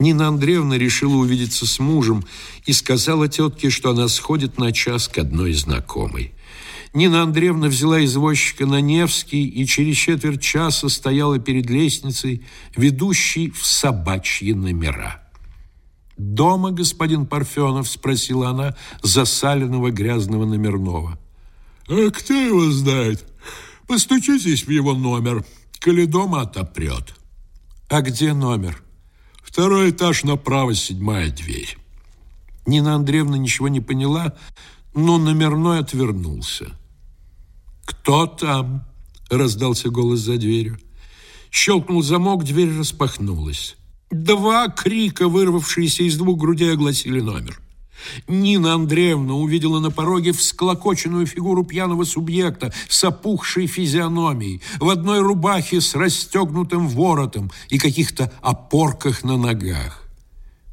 Нина Андреевна решила увидеться с мужем и сказала тетке, что она сходит на час к одной знакомой. Нина Андреевна взяла извозчика на Невский и через четверть часа стояла перед лестницей, ведущей в собачьи номера. «Дома, господин Парфенов?» – спросила она засаленного грязного номерного. «А кто его знает? Постучитесь в его номер, коли дома отопрет». «А где номер?» Второй этаж направо, седьмая дверь. Нина Андреевна ничего не поняла, но номерной отвернулся. «Кто там?» – раздался голос за дверью. Щелкнул замок, дверь распахнулась. Два крика, вырвавшиеся из двух грудей, огласили номер. Нина Андреевна увидела на пороге всклокоченную фигуру пьяного субъекта с опухшей физиономией, в одной рубахе с расстегнутым воротом и каких-то опорках на ногах.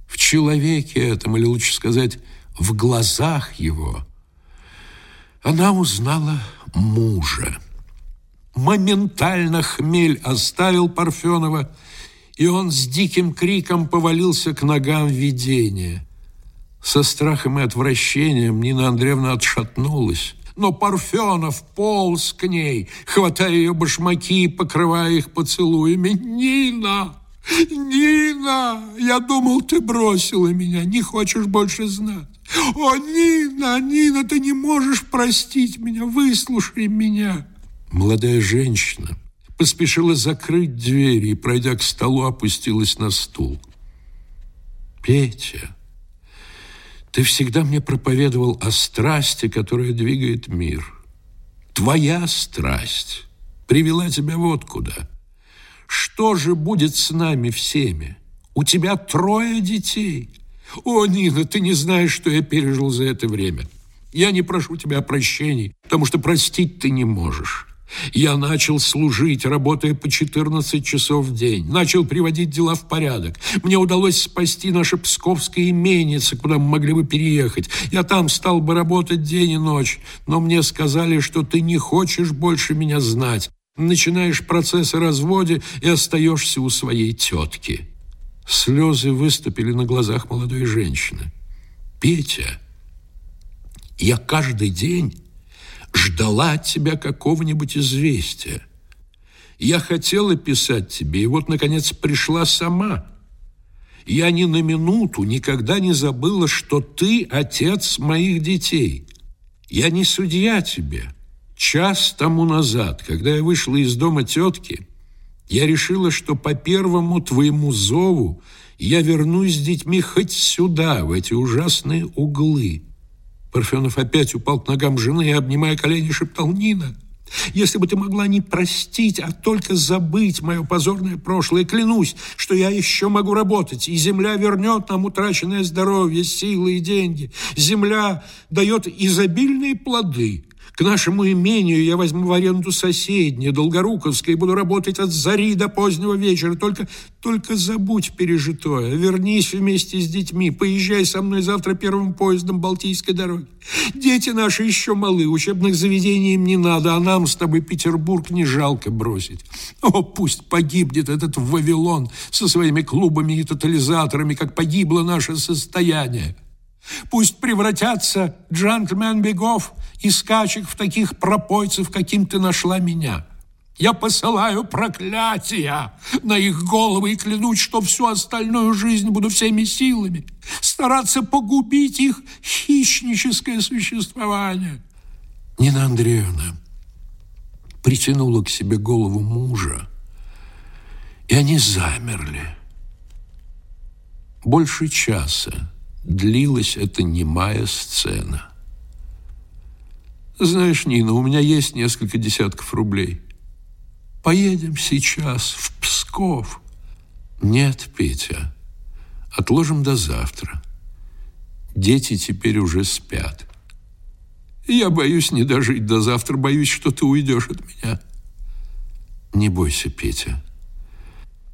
В человеке этом, или лучше сказать, в глазах его, она узнала мужа. Моментально хмель оставил Парфенова, и он с диким криком повалился к ногам видения – со страхом и отвращением Нина Андреевна отшатнулась. Но Парфенов полз к ней, хватая ее башмаки и покрывая их поцелуями. «Нина! Нина! Я думал, ты бросила меня, не хочешь больше знать. О, Нина, Нина, ты не можешь простить меня, выслушай меня!» Молодая женщина поспешила закрыть дверь и, пройдя к столу, опустилась на стул. «Петя!» Ты всегда мне проповедовал о страсти, которая двигает мир. Твоя страсть привела тебя вот куда. Что же будет с нами всеми? У тебя трое детей. О, Нина, ты не знаешь, что я пережил за это время. Я не прошу тебя о потому что простить ты не можешь. Я начал служить, работая по 14 часов в день. Начал приводить дела в порядок. Мне удалось спасти наше псковское именице, куда мы могли бы переехать. Я там стал бы работать день и ночь. Но мне сказали, что ты не хочешь больше меня знать. Начинаешь процесс о разводе и остаешься у своей тетки. Слезы выступили на глазах молодой женщины. «Петя, я каждый день ждала от тебя какого-нибудь известия. Я хотела писать тебе, и вот, наконец, пришла сама. Я ни на минуту никогда не забыла, что ты отец моих детей. Я не судья тебе. Час тому назад, когда я вышла из дома тетки, я решила, что по первому твоему зову я вернусь с детьми хоть сюда, в эти ужасные углы. Парфенов опять упал к ногам жены и, обнимая колени, шептал «Нина, если бы ты могла не простить, а только забыть мое позорное прошлое, клянусь, что я еще могу работать, и земля вернет нам утраченное здоровье, силы и деньги. Земля дает изобильные плоды, к нашему имению я возьму в аренду соседнее, Долгоруковское, и буду работать от зари до позднего вечера. Только, только забудь пережитое. Вернись вместе с детьми. Поезжай со мной завтра первым поездом Балтийской дороги. Дети наши еще малы, учебных заведений им не надо, а нам с тобой Петербург не жалко бросить. О, пусть погибнет этот Вавилон со своими клубами и тотализаторами, как погибло наше состояние. Пусть превратятся джентльмен бегов и скачек в таких пропойцев, каким ты нашла меня. Я посылаю проклятия на их головы и клянусь, что всю остальную жизнь буду всеми силами стараться погубить их хищническое существование. Нина Андреевна притянула к себе голову мужа, и они замерли. Больше часа длилась эта немая сцена. Знаешь, Нина, у меня есть несколько десятков рублей. Поедем сейчас в Псков. Нет, Петя, отложим до завтра. Дети теперь уже спят. Я боюсь не дожить до завтра, боюсь, что ты уйдешь от меня. Не бойся, Петя.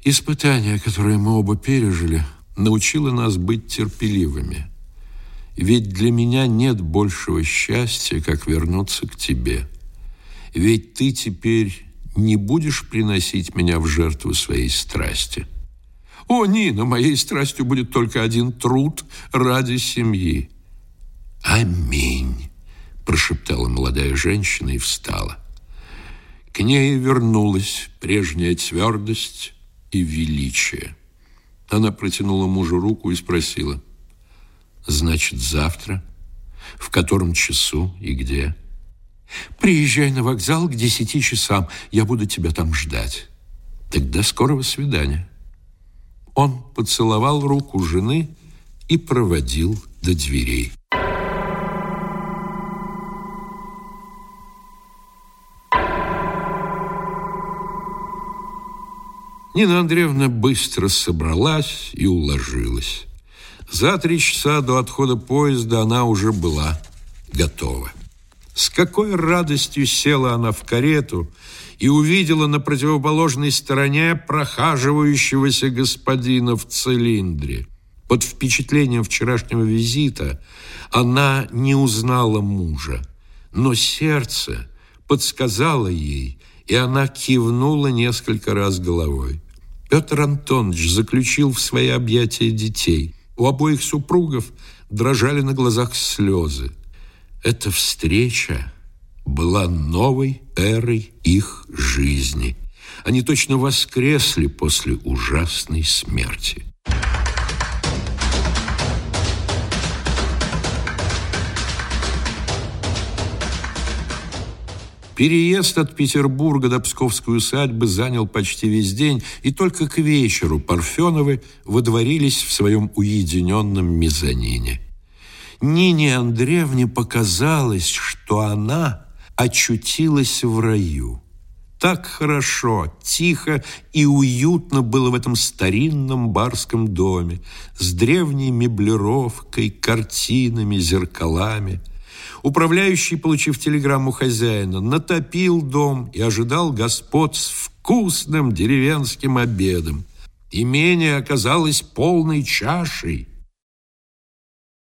Испытание, которое мы оба пережили, научила нас быть терпеливыми. Ведь для меня нет большего счастья, как вернуться к тебе. Ведь ты теперь не будешь приносить меня в жертву своей страсти. О, Нина, моей страстью будет только один труд ради семьи. Аминь, прошептала молодая женщина и встала. К ней вернулась прежняя твердость и величие. Она протянула мужу руку и спросила, «Значит, завтра? В котором часу и где?» «Приезжай на вокзал к десяти часам, я буду тебя там ждать». «Тогда скорого свидания». Он поцеловал руку жены и проводил до дверей. Нина Андреевна быстро собралась и уложилась. За три часа до отхода поезда она уже была готова. С какой радостью села она в карету и увидела на противоположной стороне прохаживающегося господина в цилиндре. Под впечатлением вчерашнего визита она не узнала мужа, но сердце подсказало ей, и она кивнула несколько раз головой. Петр Антонович заключил в свои объятия детей. У обоих супругов дрожали на глазах слезы. Эта встреча была новой эрой их жизни. Они точно воскресли после ужасной смерти. Переезд от Петербурга до Псковской усадьбы занял почти весь день, и только к вечеру Парфеновы водворились в своем уединенном мезонине. Нине Андреевне показалось, что она очутилась в раю. Так хорошо, тихо и уютно было в этом старинном барском доме с древней меблировкой, картинами, зеркалами – Управляющий, получив телеграмму хозяина, натопил дом и ожидал господ с вкусным деревенским обедом. Имение оказалось полной чашей.